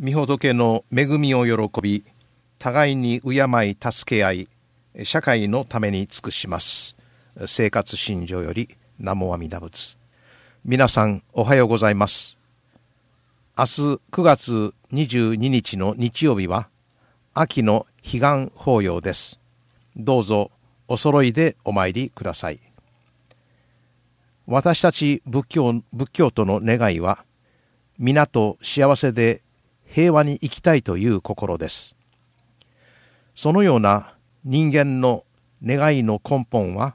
御仏の恵みを喜び互いに敬い助け合い社会のために尽くします。生活信条より南無阿弥陀仏。皆さんおはようございます。明日9月22日の日曜日は秋の彼岸法要です。どうぞお揃いでお参りください。私たち仏教仏教徒の願いは皆と幸せで平和に生きたいという心です。そのような人間の願いの根本は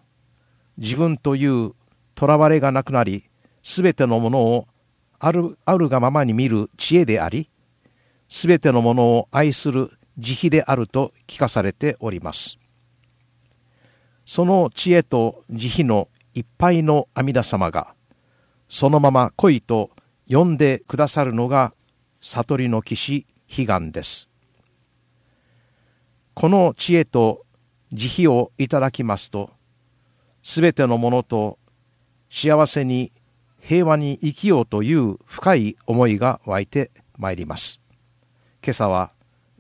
自分という囚われがなくなりすべてのものをあるあるがままに見る知恵でありすべてのものを愛する慈悲であると聞かされております。その知恵と慈悲のいっぱいの阿弥陀様がそのまま来いと呼んでくださるのが悟りの騎士悲願です。この知恵と慈悲をいただきますとすべてのものと幸せに平和に生きようという深い思いが湧いてまいります。今朝は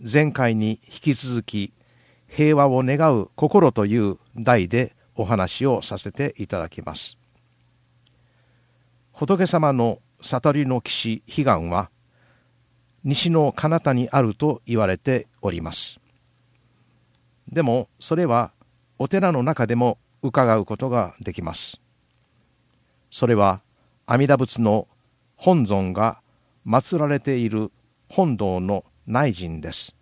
前回に引き続き平和を願う心という題でお話をさせていただきます。仏様の悟りの騎士悲願は西の彼方にあると言われております。でもそれはお寺の中でも伺うことができます。それは阿弥陀仏の本尊が祀られている本堂の内陣です。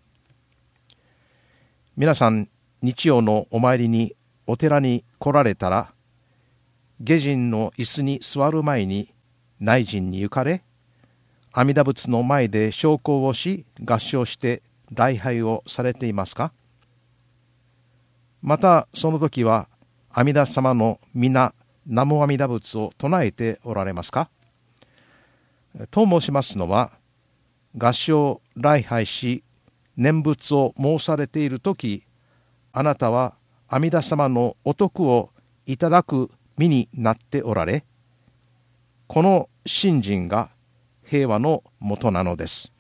皆さん日曜のお参りにお寺に来られたら下人の椅子に座る前に内陣に行かれ阿弥陀仏の前で昇降をし合唱して礼拝をされていますか？またその時は阿弥陀様の皆南無阿弥陀仏を唱えておられますか？と申しますのは合唱礼拝し念仏を申されている時あなたは阿弥陀様のお徳をいただく身になっておられこの信心が平和のもとなのです。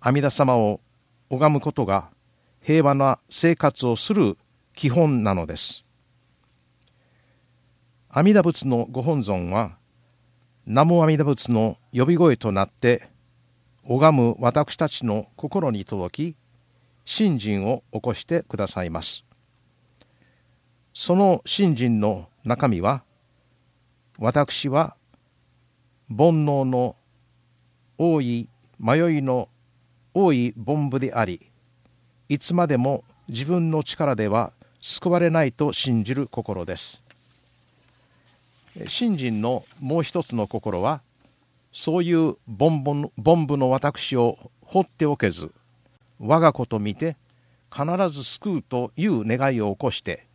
阿弥陀様を拝むことが平和な生活をする基本なのです。阿弥陀仏のご本尊は南無阿弥陀仏の呼び声となって拝む私たちの心に届き信心を起こしてくださいます。その信心の中身は私は煩悩の多い迷いの多い凡夫でありいつまでも自分の力では救われないと信じる心です。信心のもう一つの心はそういう凡夫の私を放っておけず我が子と見て必ず救うという願いを起こして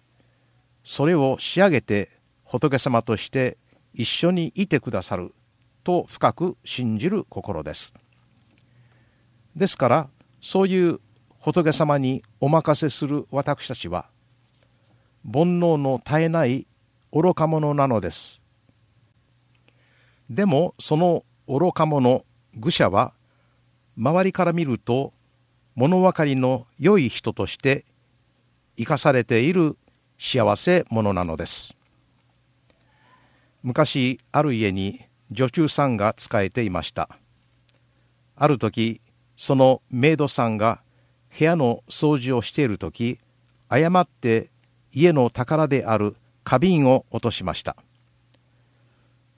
それを仕上げて仏様として一緒にいてくださると深く信じる心です。ですからそういう仏様にお任せする私たちは煩悩の絶えない愚か者なのです。でもその愚か者愚者は周りから見ると物分かりの良い人として生かされている幸せ者なのです。昔ある家に女中さんが仕えていました。ある時そのメイドさんが部屋の掃除をしている時誤って家の宝である花瓶を落としました。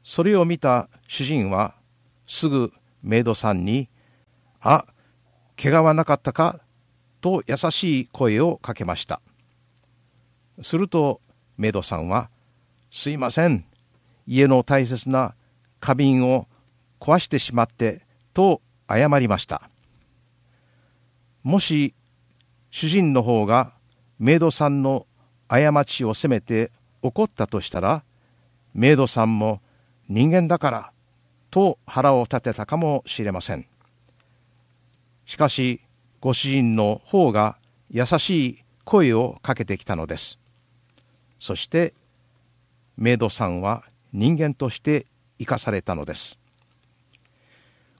それを見た主人はすぐメイドさんに「あ怪我はなかったか?」と優しい声をかけました。するとメイドさんは「すいません。家の大切な花瓶を壊してしまってと謝りました。もし主人の方がメイドさんの過ちを責めて怒ったとしたらメイドさんも人間だからと腹を立てたかもしれません。しかしご主人の方が優しい声をかけてきたのです。そしてメイドさんは人間として生かされたのです。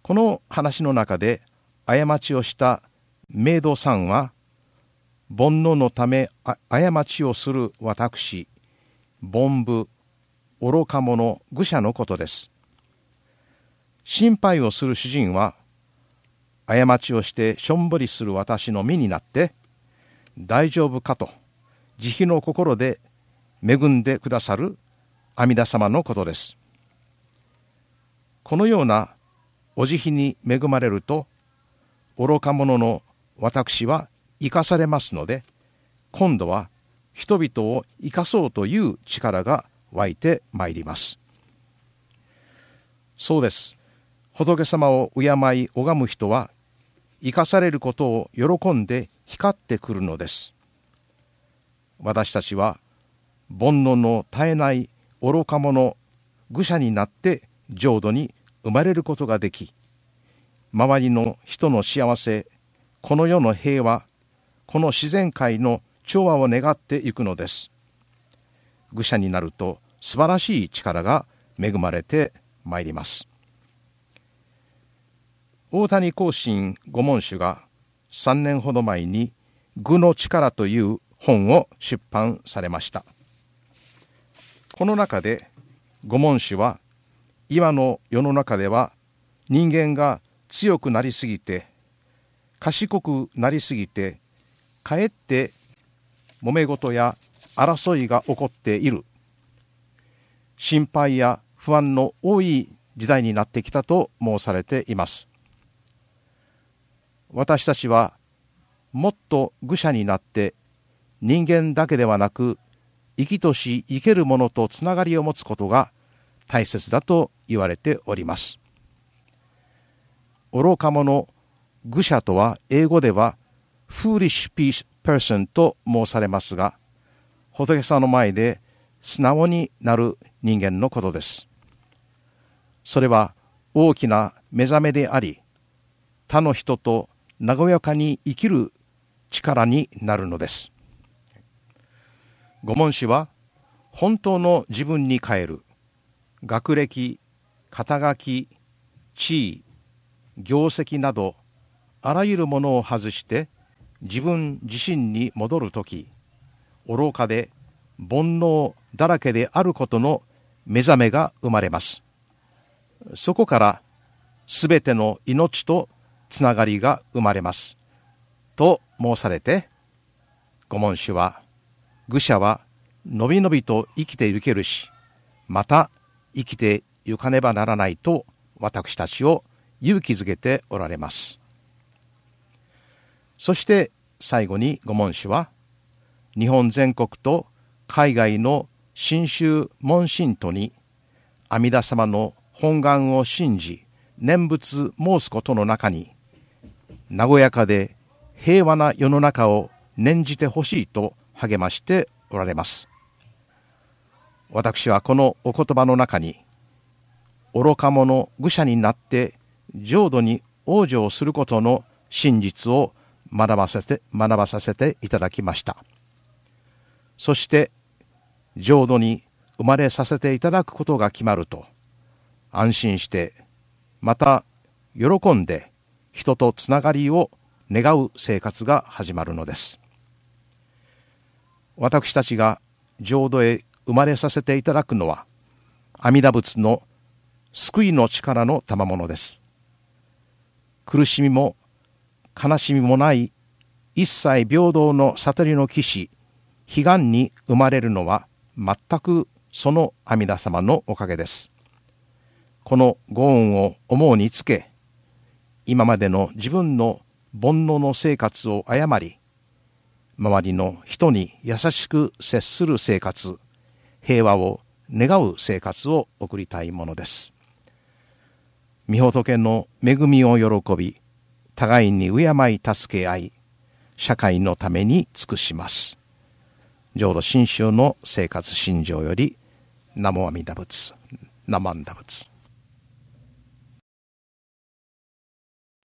この話の中で過ちをしたメイドさんは煩悩のため過ちをする私凡夫愚か者愚者のことです。心配をする主人は過ちをしてしょんぼりする私の身になって大丈夫かと慈悲の心で恵んでくださる阿弥陀様のことです。このようなお慈悲に恵まれると愚か者の私は生かされますので今度は人々を生かそうという力が湧いてまいります。そうです。仏様を敬い拝む人は生かされることを喜んで光ってくるのです。私たちは煩悩の絶えない愚か者愚者になって浄土に生まれることができ周りの人の幸せこの世の平和この自然界の調和を願っていくのです。愚者になると素晴らしい力が恵まれてまいります。大谷光信御門主が3年ほど前に「愚の力」という本を出版されました。この中で御門主は今の世の中では人間が強くなりすぎて賢くなりすぎてかえって揉め事や争いが起こっている。心配や不安の多い時代になってきたと申されています。私たちはもっと愚者になって人間だけではなく生きとし生けるものとつながりを持つことが大切だと言われております愚か者、愚者とは英語では foolish person と申されますが、仏さんの前で素直になる人間のことです。それは大きな目覚めであり、他の人と和やかに生きる力になるのです。御門師は本当の自分に変える学歴、肩書き、地位、業績などあらゆるものを外して自分自身に戻る時愚かで煩悩だらけであることの目覚めが生まれます。そこからすべての命とつながりが生まれます。と申されて御門主は愚者はのびのびと生きてゆけるしまた生きてゆかねばならないと私たちを勇気づけておられます。そして最後に御門師は日本全国と海外の新州門信徒に阿弥陀様の本願を信じ念仏申すことの中に和やかで平和な世の中を念じてほしいと励ましておられます。私はこのお言葉の中に愚か者愚者になって浄土に往生することの真実を学ばせて学ばさせていただきました。そして浄土に生まれさせていただくことが決まると安心してまた喜んで人とつながりを願う生活が始まるのです。私たちが浄土へ生まれさせていただくのは阿弥陀仏の救いの力の賜物です苦しみも悲しみもない一切平等の悟りの騎士悲願に生まれるのは全くその阿弥陀様のおかげです。このご恩を思うにつけ、今までの自分の煩悩の生活を誤り、周りの人に優しく接する生活、平和を願う生活を送りたいものです。御仏の恵みを喜び、互いに敬い助け合い、社会のために尽くします。浄土真宗の生活信条より、南無阿弥陀仏、南無阿弥陀仏。